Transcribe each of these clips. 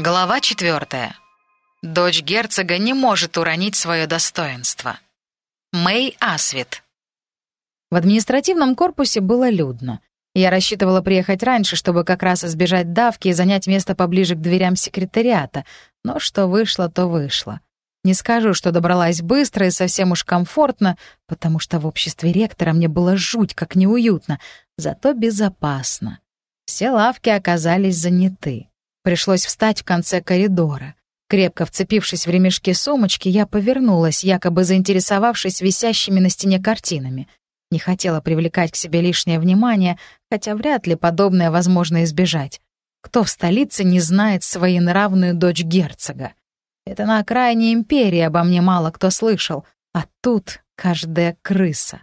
Глава четвертая. Дочь герцога не может уронить свое достоинство. Мэй Асвит. В административном корпусе было людно. Я рассчитывала приехать раньше, чтобы как раз избежать давки и занять место поближе к дверям секретариата, но что вышло, то вышло. Не скажу, что добралась быстро и совсем уж комфортно, потому что в обществе ректора мне было жуть как неуютно, зато безопасно. Все лавки оказались заняты. Пришлось встать в конце коридора. Крепко вцепившись в ремешки сумочки, я повернулась, якобы заинтересовавшись висящими на стене картинами. Не хотела привлекать к себе лишнее внимание, хотя вряд ли подобное возможно избежать. Кто в столице не знает своенравную дочь герцога? Это на окраине империи обо мне мало кто слышал, а тут каждая крыса.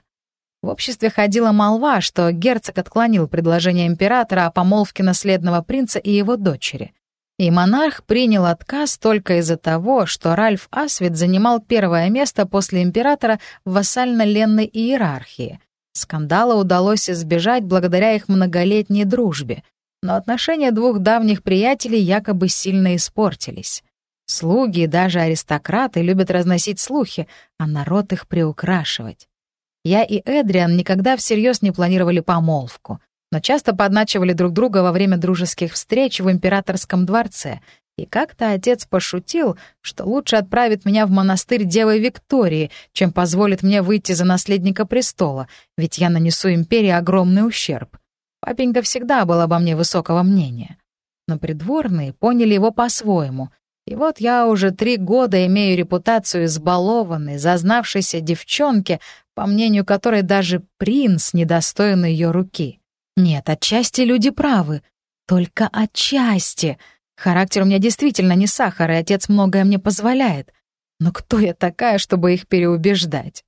В обществе ходила молва, что герцог отклонил предложение императора о помолвке наследного принца и его дочери. И монарх принял отказ только из-за того, что Ральф Асвит занимал первое место после императора в вассально-ленной иерархии. Скандала удалось избежать благодаря их многолетней дружбе, но отношения двух давних приятелей якобы сильно испортились. Слуги и даже аристократы любят разносить слухи, а народ их приукрашивать. Я и Эдриан никогда всерьез не планировали помолвку, но часто подначивали друг друга во время дружеских встреч в императорском дворце. И как-то отец пошутил, что лучше отправит меня в монастырь Девы Виктории, чем позволит мне выйти за наследника престола, ведь я нанесу империи огромный ущерб. Папенька всегда был обо мне высокого мнения. Но придворные поняли его по-своему — и вот я уже три года имею репутацию избалованной, зазнавшейся девчонки, по мнению которой даже принц недостоин ее руки. Нет, отчасти люди правы. Только отчасти. Характер у меня действительно не сахар, и отец многое мне позволяет. Но кто я такая, чтобы их переубеждать?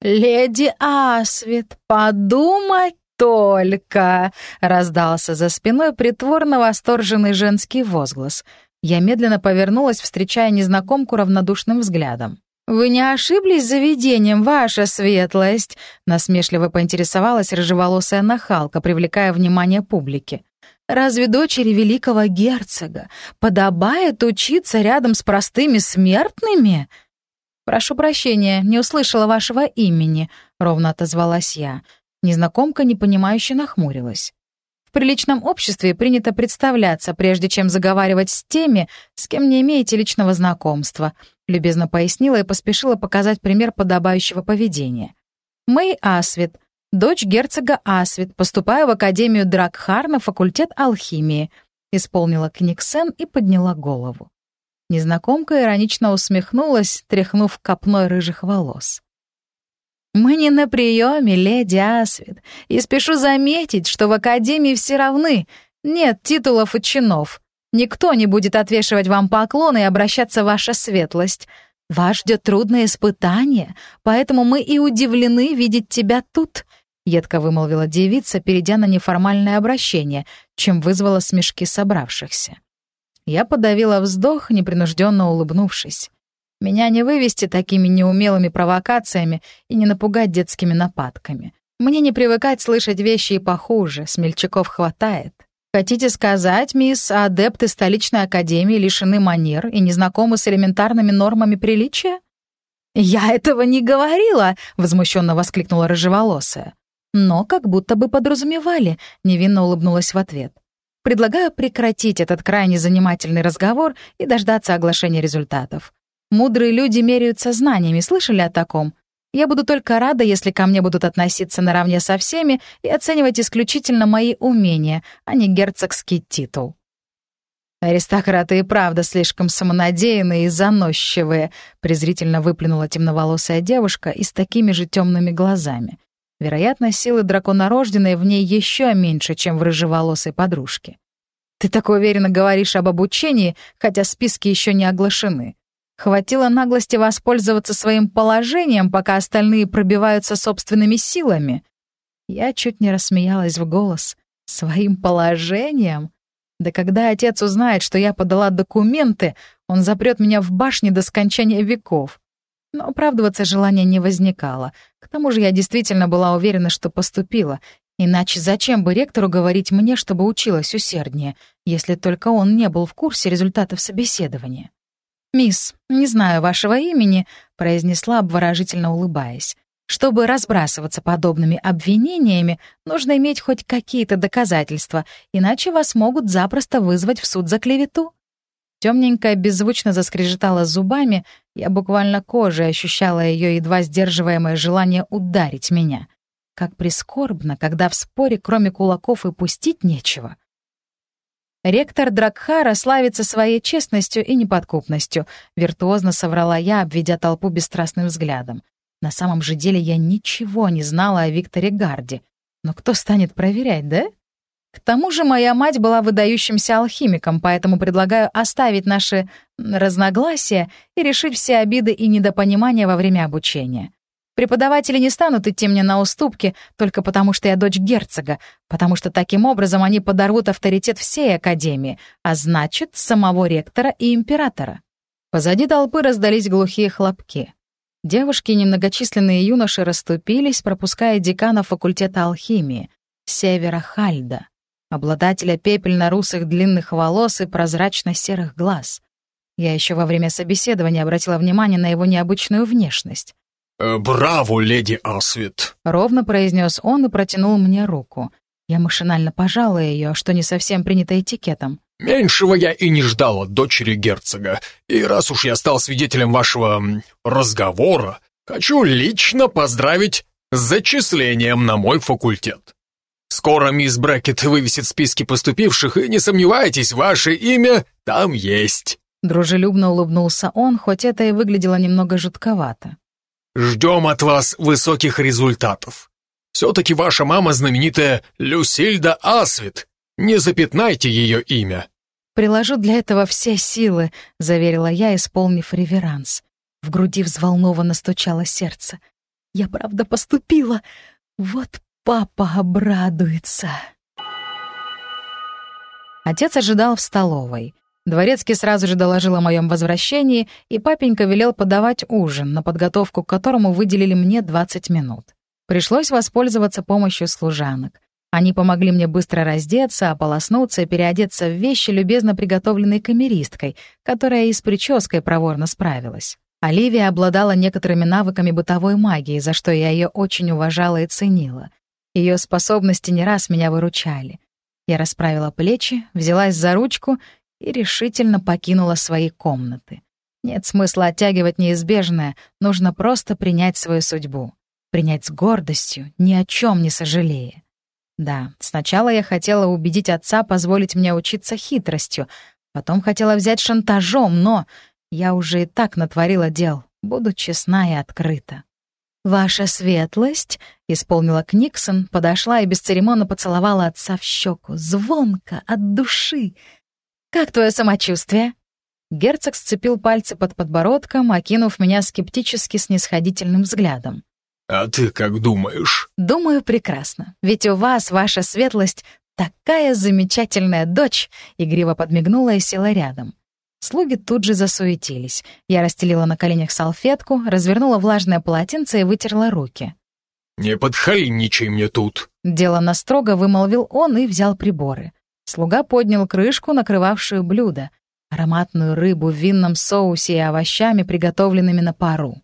«Леди Асвит, подумать только!» — раздался за спиной притворно восторженный женский возглас — я медленно повернулась, встречая незнакомку равнодушным взглядом. «Вы не ошиблись заведением, ваша светлость?» — насмешливо поинтересовалась рыжеволосая нахалка, привлекая внимание публики. «Разве дочери великого герцога подобает учиться рядом с простыми смертными?» «Прошу прощения, не услышала вашего имени», — ровно отозвалась я. Незнакомка непонимающе нахмурилась. В приличном обществе принято представляться, прежде чем заговаривать с теми, с кем не имеете личного знакомства», — любезно пояснила и поспешила показать пример подобающего поведения. «Мэй Асвит, дочь герцога Асвит, поступаю в Академию Дракхар на факультет алхимии», — исполнила Книксен и подняла голову. Незнакомка иронично усмехнулась, тряхнув копной рыжих волос. «Мы не на приеме, леди Асвит, и спешу заметить, что в Академии все равны. Нет титулов и чинов. Никто не будет отвешивать вам поклоны и обращаться ваша светлость. Вас ждет трудное испытание, поэтому мы и удивлены видеть тебя тут», — едко вымолвила девица, перейдя на неформальное обращение, чем вызвала смешки собравшихся. Я подавила вздох, непринужденно улыбнувшись. Меня не вывести такими неумелыми провокациями и не напугать детскими нападками. Мне не привыкать слышать вещи и похуже, смельчаков хватает. Хотите сказать, мисс, адепты столичной академии лишены манер и не знакомы с элементарными нормами приличия? «Я этого не говорила!» — возмущенно воскликнула рыжеволосая. «Но как будто бы подразумевали», — невинно улыбнулась в ответ. «Предлагаю прекратить этот крайне занимательный разговор и дождаться оглашения результатов. Мудрые люди меряются знаниями, слышали о таком? Я буду только рада, если ко мне будут относиться наравне со всеми и оценивать исключительно мои умения, а не герцогский титул. «Аристократы и правда слишком самонадеянные и заносчивые», презрительно выплюнула темноволосая девушка и с такими же темными глазами. Вероятно, силы драконорожденной в ней еще меньше, чем в рыжеволосой подружке. «Ты так уверенно говоришь об обучении, хотя списки еще не оглашены. Хватило наглости воспользоваться своим положением, пока остальные пробиваются собственными силами. Я чуть не рассмеялась в голос. Своим положением? Да когда отец узнает, что я подала документы, он запрет меня в башне до скончания веков. Но оправдываться желания не возникало. К тому же я действительно была уверена, что поступила, Иначе зачем бы ректору говорить мне, чтобы училась усерднее, если только он не был в курсе результатов собеседования? «Мисс, не знаю вашего имени», — произнесла, обворожительно улыбаясь. «Чтобы разбрасываться подобными обвинениями, нужно иметь хоть какие-то доказательства, иначе вас могут запросто вызвать в суд за клевету». Темненькая беззвучно заскрежетала зубами, я буквально кожей ощущала ее едва сдерживаемое желание ударить меня. Как прискорбно, когда в споре кроме кулаков и пустить нечего. Ректор Дракхара славится своей честностью и неподкупностью, виртуозно соврала я, обведя толпу бесстрастным взглядом. На самом же деле я ничего не знала о Викторе Гарди. Но кто станет проверять, да? К тому же моя мать была выдающимся алхимиком, поэтому предлагаю оставить наши разногласия и решить все обиды и недопонимания во время обучения. Преподаватели не станут идти мне на уступки только потому, что я дочь герцога, потому что таким образом они подорвут авторитет всей академии, а значит, самого ректора и императора. Позади толпы раздались глухие хлопки. Девушки и немногочисленные юноши расступились, пропуская декана факультета алхимии, Севера Хальда, обладателя пепельно-русых длинных волос и прозрачно-серых глаз. Я еще во время собеседования обратила внимание на его необычную внешность. Э, «Браво, леди Асвит!» — ровно произнес он и протянул мне руку. Я машинально пожала ее, что не совсем принято этикетом. «Меньшего я и не ждал от дочери герцога, и раз уж я стал свидетелем вашего разговора, хочу лично поздравить с зачислением на мой факультет. Скоро мисс Брэкет вывесит списки поступивших, и не сомневайтесь, ваше имя там есть». Дружелюбно улыбнулся он, хоть это и выглядело немного жутковато. Ждем от вас высоких результатов. Все-таки ваша мама знаменитая Люсильда Асвит. Не запятнайте ее имя». «Приложу для этого все силы», — заверила я, исполнив реверанс. В груди взволнованно стучало сердце. «Я правда поступила. Вот папа обрадуется». Отец ожидал в столовой. Дворецкий сразу же доложил о моем возвращении, и папенька велел подавать ужин, на подготовку к которому выделили мне 20 минут. Пришлось воспользоваться помощью служанок. Они помогли мне быстро раздеться, ополоснуться и переодеться в вещи, любезно приготовленной камеристкой, которая и с прической проворно справилась. Оливия обладала некоторыми навыками бытовой магии, за что я ее очень уважала и ценила. Ее способности не раз меня выручали. Я расправила плечи, взялась за ручку и решительно покинула свои комнаты. Нет смысла оттягивать неизбежное, нужно просто принять свою судьбу. Принять с гордостью, ни о чем не сожалея. Да, сначала я хотела убедить отца позволить мне учиться хитростью, потом хотела взять шантажом, но я уже и так натворила дел, буду честна и открыта. «Ваша светлость», — исполнила Книксон, подошла и бесцеремонно поцеловала отца в щеку, звонко, от души. «Как твое самочувствие?» Герцог сцепил пальцы под подбородком, окинув меня скептически снисходительным взглядом. «А ты как думаешь?» «Думаю, прекрасно. Ведь у вас, ваша светлость, такая замечательная дочь!» Игриво подмигнула и села рядом. Слуги тут же засуетились. Я расстелила на коленях салфетку, развернула влажное полотенце и вытерла руки. «Не подхалинничай мне тут!» Дело настрого вымолвил он и взял приборы. Слуга поднял крышку, накрывавшую блюдо, ароматную рыбу в винном соусе и овощами, приготовленными на пару.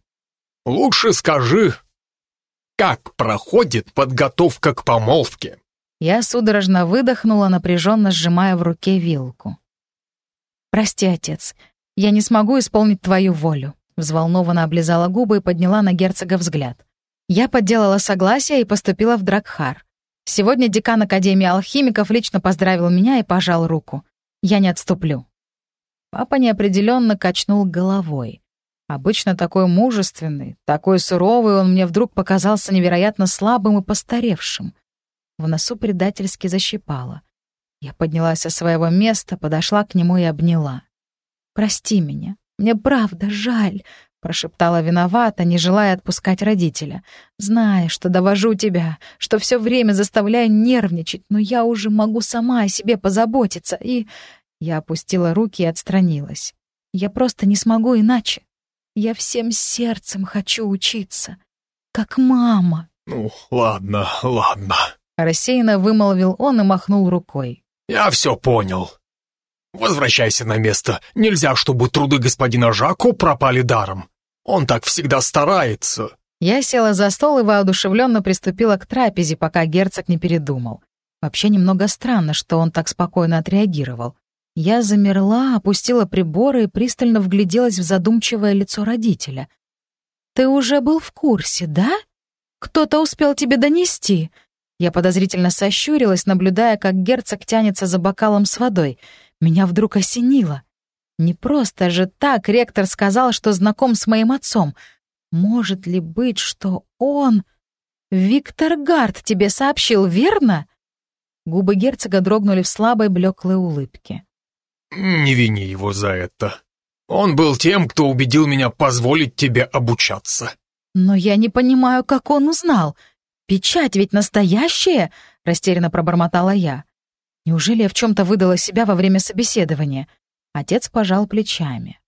«Лучше скажи, как проходит подготовка к помолвке?» Я судорожно выдохнула, напряженно сжимая в руке вилку. «Прости, отец, я не смогу исполнить твою волю», взволнованно облизала губы и подняла на герцога взгляд. Я подделала согласие и поступила в Дракхар. Сегодня декан Академии алхимиков лично поздравил меня и пожал руку. Я не отступлю. Папа неопределенно качнул головой. Обычно такой мужественный, такой суровый, он мне вдруг показался невероятно слабым и постаревшим. В носу предательски защипало. Я поднялась со своего места, подошла к нему и обняла. «Прости меня. Мне правда жаль. — прошептала виновата, не желая отпускать родителя. «Зная, что довожу тебя, что все время заставляю нервничать, но я уже могу сама о себе позаботиться, и...» Я опустила руки и отстранилась. «Я просто не смогу иначе. Я всем сердцем хочу учиться. Как мама». «Ну, ладно, ладно». Рассеянно вымолвил он и махнул рукой. «Я все понял. Возвращайся на место. Нельзя, чтобы труды господина Жако пропали даром. Он так всегда старается». Я села за стол и воодушевленно приступила к трапезе, пока герцог не передумал. Вообще немного странно, что он так спокойно отреагировал. Я замерла, опустила приборы и пристально вгляделась в задумчивое лицо родителя. «Ты уже был в курсе, да? Кто-то успел тебе донести?» Я подозрительно сощурилась, наблюдая, как герцог тянется за бокалом с водой. Меня вдруг осенило. Не просто же так ректор сказал, что знаком с моим отцом. Может ли быть, что он... Виктор Гард тебе сообщил, верно? Губы герцога дрогнули в слабой блеклой улыбке. «Не вини его за это. Он был тем, кто убедил меня позволить тебе обучаться». «Но я не понимаю, как он узнал. Печать ведь настоящая?» — растерянно пробормотала я. Неужели я в чем-то выдала себя во время собеседования? Отец пожал плечами.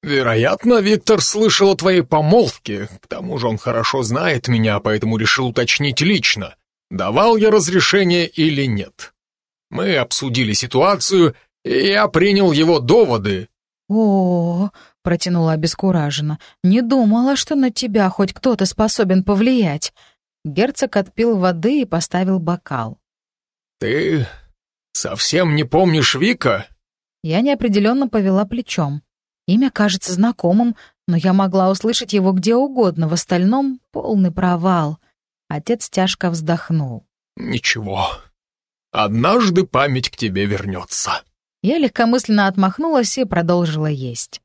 «Вероятно, Виктор слышал о твоей помолвке. К тому же он хорошо знает меня, поэтому решил уточнить лично, давал я разрешение или нет. Мы обсудили ситуацию, и я принял его доводы». «О, -о, -о протянула обескураженно, не думала, что на тебя хоть кто-то способен повлиять». Герцог отпил воды и поставил бокал. «Ты совсем не помнишь Вика?» Я неопределенно повела плечом. Имя кажется знакомым, но я могла услышать его где угодно, в остальном — полный провал. Отец тяжко вздохнул. «Ничего. Однажды память к тебе вернется». Я легкомысленно отмахнулась и продолжила есть.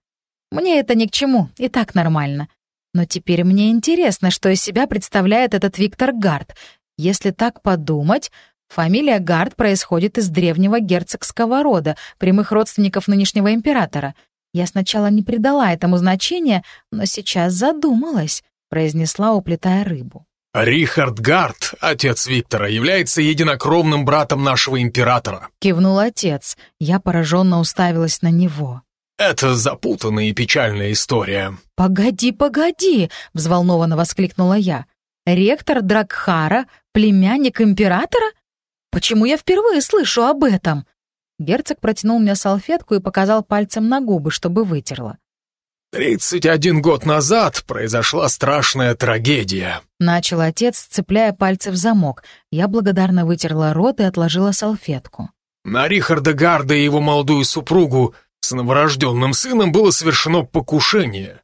Мне это ни к чему, и так нормально. Но теперь мне интересно, что из себя представляет этот Виктор Гард. Если так подумать, фамилия Гард происходит из древнего герцогского рода, прямых родственников нынешнего императора. Я сначала не придала этому значения, но сейчас задумалась, произнесла, уплетая рыбу. «Рихард Гард, отец Виктора, является единокровным братом нашего императора», — кивнул отец. Я пораженно уставилась на него. «Это запутанная и печальная история». «Погоди, погоди!» — взволнованно воскликнула я. «Ректор Дракхара, племянник императора? Почему я впервые слышу об этом?» Герцог протянул мне салфетку и показал пальцем на губы, чтобы вытерла. «Тридцать один год назад произошла страшная трагедия», — начал отец, цепляя пальцы в замок. Я благодарно вытерла рот и отложила салфетку. «На Рихарда Гарда и его молодую супругу с новорожденным сыном было совершено покушение.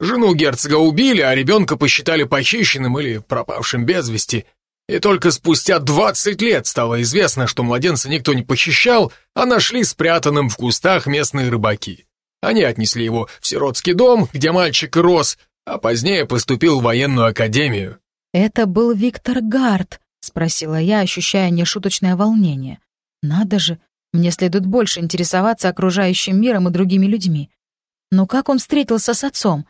Жену герцога убили, а ребенка посчитали похищенным или пропавшим без вести. И только спустя двадцать лет стало известно, что младенца никто не похищал, а нашли спрятанным в кустах местные рыбаки». Они отнесли его в сиротский дом, где мальчик рос, а позднее поступил в военную академию. «Это был Виктор Гард», — спросила я, ощущая нешуточное волнение. «Надо же, мне следует больше интересоваться окружающим миром и другими людьми. Но как он встретился с отцом?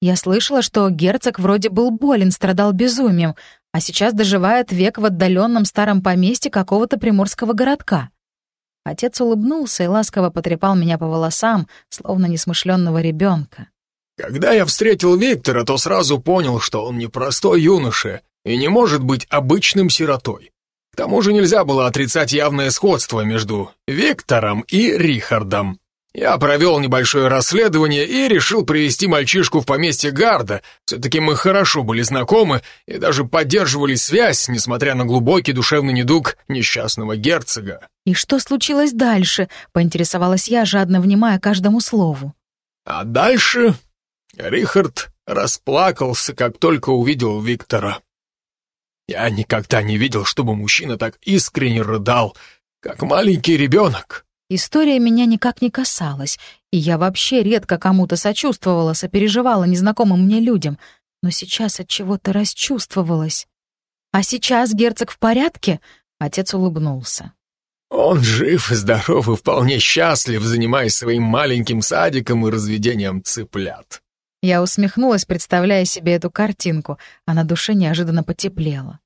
Я слышала, что герцог вроде был болен, страдал безумием, а сейчас доживает век в отдаленном старом поместье какого-то приморского городка. Отец улыбнулся и ласково потрепал меня по волосам, словно несмышленного ребенка. «Когда я встретил Виктора, то сразу понял, что он непростой юноша и не может быть обычным сиротой. К тому же нельзя было отрицать явное сходство между Виктором и Рихардом. Я провел небольшое расследование и решил привести мальчишку в поместье Гарда. Все-таки мы хорошо были знакомы и даже поддерживали связь, несмотря на глубокий душевный недуг несчастного герцога. «И что случилось дальше?» — поинтересовалась я, жадно внимая каждому слову. А дальше Рихард расплакался, как только увидел Виктора. Я никогда не видел, чтобы мужчина так искренне рыдал, как маленький ребенок. История меня никак не касалась, и я вообще редко кому-то сочувствовала, сопереживала незнакомым мне людям, но сейчас от чего-то расчувствовалась. «А сейчас герцог в порядке?» — отец улыбнулся. «Он жив и здоров и вполне счастлив, занимаясь своим маленьким садиком и разведением цыплят». Я усмехнулась, представляя себе эту картинку, а на душе неожиданно потеплело.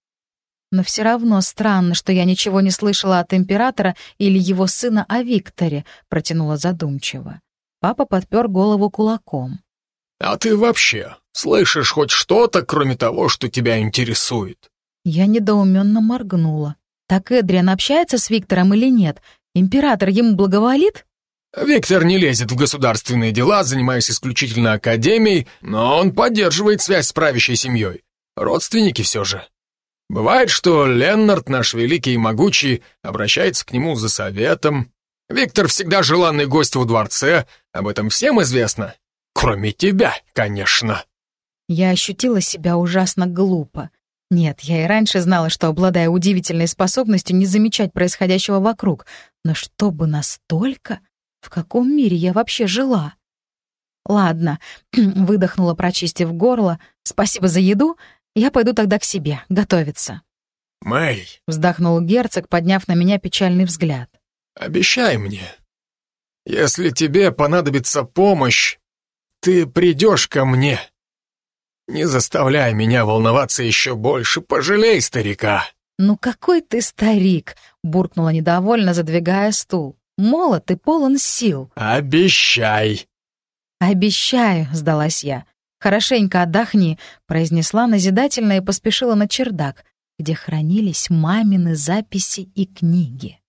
Но все равно странно, что я ничего не слышала от императора или его сына о Викторе, протянула задумчиво. Папа подпер голову кулаком. «А ты вообще слышишь хоть что-то, кроме того, что тебя интересует?» Я недоуменно моргнула. Так Эдриан общается с Виктором или нет? Император ему благоволит? Виктор не лезет в государственные дела, занимаясь исключительно академией, но он поддерживает связь с правящей семьей. Родственники все же. Бывает, что Леннард, наш великий и могучий, обращается к нему за советом. Виктор всегда желанный гость во дворце, об этом всем известно. Кроме тебя, конечно. Я ощутила себя ужасно глупо. Нет, я и раньше знала, что обладаю удивительной способностью не замечать происходящего вокруг, но чтобы настолько... В каком мире я вообще жила? Ладно, выдохнула, прочистив горло. Спасибо за еду. Я пойду тогда к себе, готовиться. Мэй, вздохнул герцог, подняв на меня печальный взгляд. Обещай мне, если тебе понадобится помощь, ты придешь ко мне. Не заставляй меня волноваться еще больше, пожалей старика. «Ну какой ты старик!» — буркнула недовольно, задвигая стул. «Молод и полон сил». «Обещай!» «Обещаю», — сдалась я. «Хорошенько отдохни», — произнесла назидательно и поспешила на чердак, где хранились мамины записи и книги.